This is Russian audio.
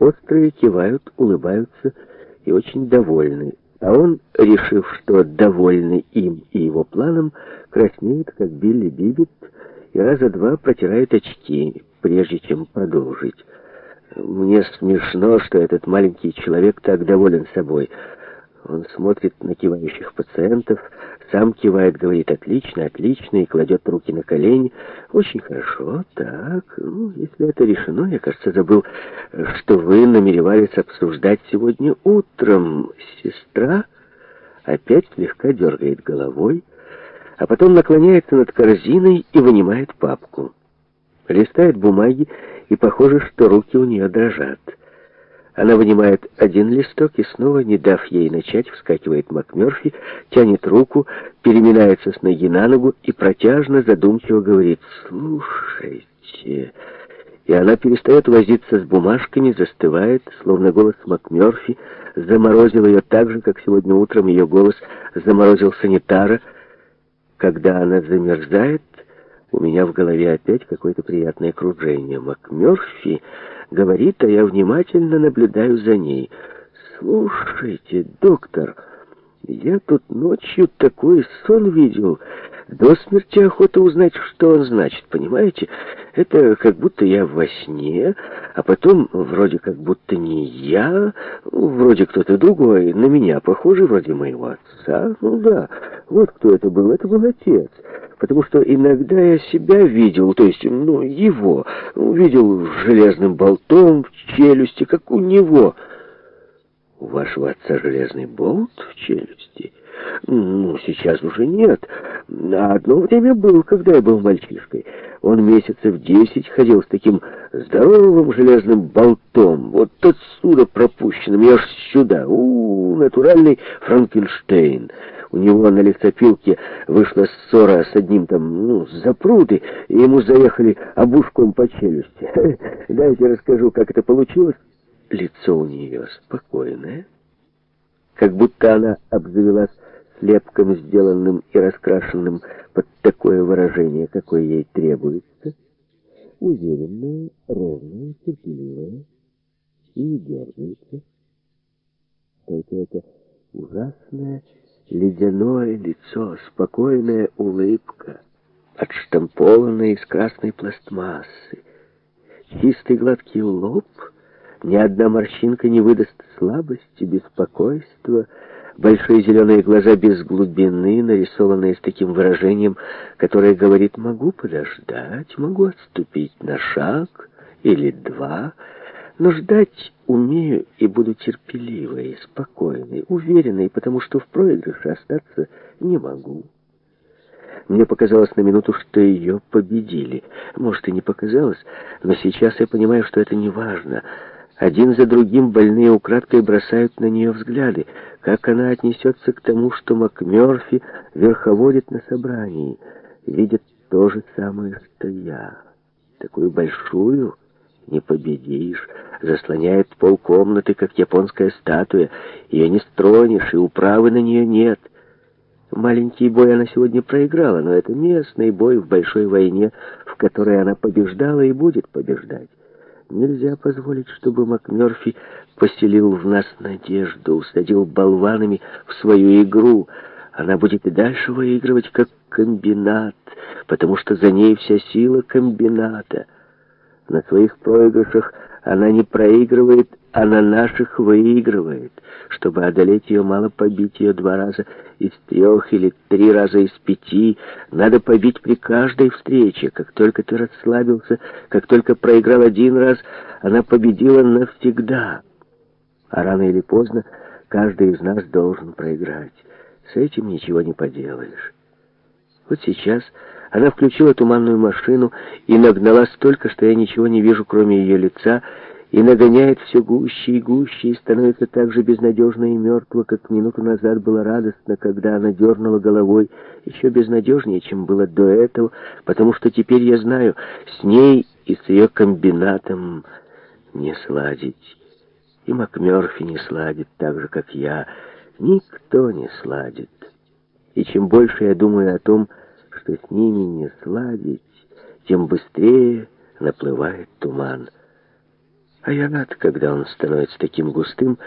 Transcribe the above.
Острые кивают, улыбаются и очень довольны. А он, решив, что довольны им и его планом, краснеет, как Билли Бибит, и раза два протирает очки, прежде чем продолжить. Мне смешно, что этот маленький человек так доволен собой. Он смотрит на кивающих пациентов, сам кивает, говорит «отлично, отлично» и кладет руки на колени. «Очень хорошо, так, ну, если это решено, я, кажется, забыл, что вы намеревались обсуждать сегодня утром. Сестра опять слегка дергает головой, а потом наклоняется над корзиной и вынимает папку. Листает бумаги, и похоже, что руки у нее дрожат». Она вынимает один листок и снова, не дав ей начать, вскакивает МакМёрфи, тянет руку, переминается с ноги на ногу и протяжно, задумчиво говорит «Слушайте». И она перестает возиться с бумажками, застывает, словно голос МакМёрфи заморозил ее так же, как сегодня утром ее голос заморозил санитара. Когда она замерзает, у меня в голове опять какое-то приятное кружение. МакМёрфи говорит, а я внимательно наблюдаю за ней. «Слушайте, доктор, я тут ночью такой сон видел. До смерти охота узнать, что он значит, понимаете? Это как будто я во сне, а потом вроде как будто не я, ну, вроде кто-то другой, на меня похожий, вроде моего отца. Ну да, вот кто это был, это был отец потому что иногда я себя видел, то есть, ну, его, видел железным болтом в челюсти, как у него. У вашего отца железный болт в челюсти? Ну, сейчас уже нет. На одно время был, когда я был мальчишкой. Он месяцев десять ходил с таким здоровым железным болтом, вот отсюда пропущенным, я аж сюда. У, -у натуральный Франкенштейн. У него на лесопилке вышла ссора с одним там, ну, с запруты, и ему заехали обушком по челюсти. Дайте расскажу, как это получилось. Лицо у нее спокойное, как будто она обзавелась слепком, сделанным и раскрашенным под такое выражение, какое ей требуется. Уверенная, ровная, терпеливая и не дергается. Только это ужасное ледяное лицо, спокойная улыбка, отштампованная из красной пластмассы, чистый гладкий лоб, ни одна морщинка не выдаст слабости, беспокойства, большие зеленые глаза без глубины, нарисованные с таким выражением, которое говорит «могу подождать, могу отступить на шаг» или «два», но ждать умею и буду терпеливой, спокойной, уверенной, потому что в проигрыше остаться не могу. Мне показалось на минуту, что ее победили. Может, и не показалось, но сейчас я понимаю, что это не важно. Один за другим больные украдкой бросают на нее взгляды. Как она отнесется к тому, что МакМерфи верховодит на собрании? Видит то же самое, что я. Такую большую не победишь заслоняет полкомнаты, как японская статуя. Ее не стронешь, и управы на нее нет. Маленький бой она сегодня проиграла, но это местный бой в большой войне, в которой она побеждала и будет побеждать. Нельзя позволить, чтобы МакМёрфи поселил в нас надежду, усадил болванами в свою игру. Она будет и дальше выигрывать как комбинат, потому что за ней вся сила комбината. На своих проигрышах она не проигрывает, она наших выигрывает. Чтобы одолеть ее, мало побить ее два раза из трех или три раза из пяти. Надо побить при каждой встрече. Как только ты расслабился, как только проиграл один раз, она победила навсегда. А рано или поздно каждый из нас должен проиграть. С этим ничего не поделаешь. Вот сейчас она включила туманную машину и нагнала столько, что я ничего не вижу, кроме ее лица, и нагоняет все гуще и гуще, и становится так же безнадежно и мертво, как минуту назад было радостно, когда она дернула головой, еще безнадежнее, чем было до этого, потому что теперь я знаю, с ней и с ее комбинатом не сладить. И МакМерфи не сладит так же, как я. Никто не сладит. И чем больше я думаю о том, что что с ними не сладить, тем быстрее наплывает туман. А я рад, когда он становится таким густым,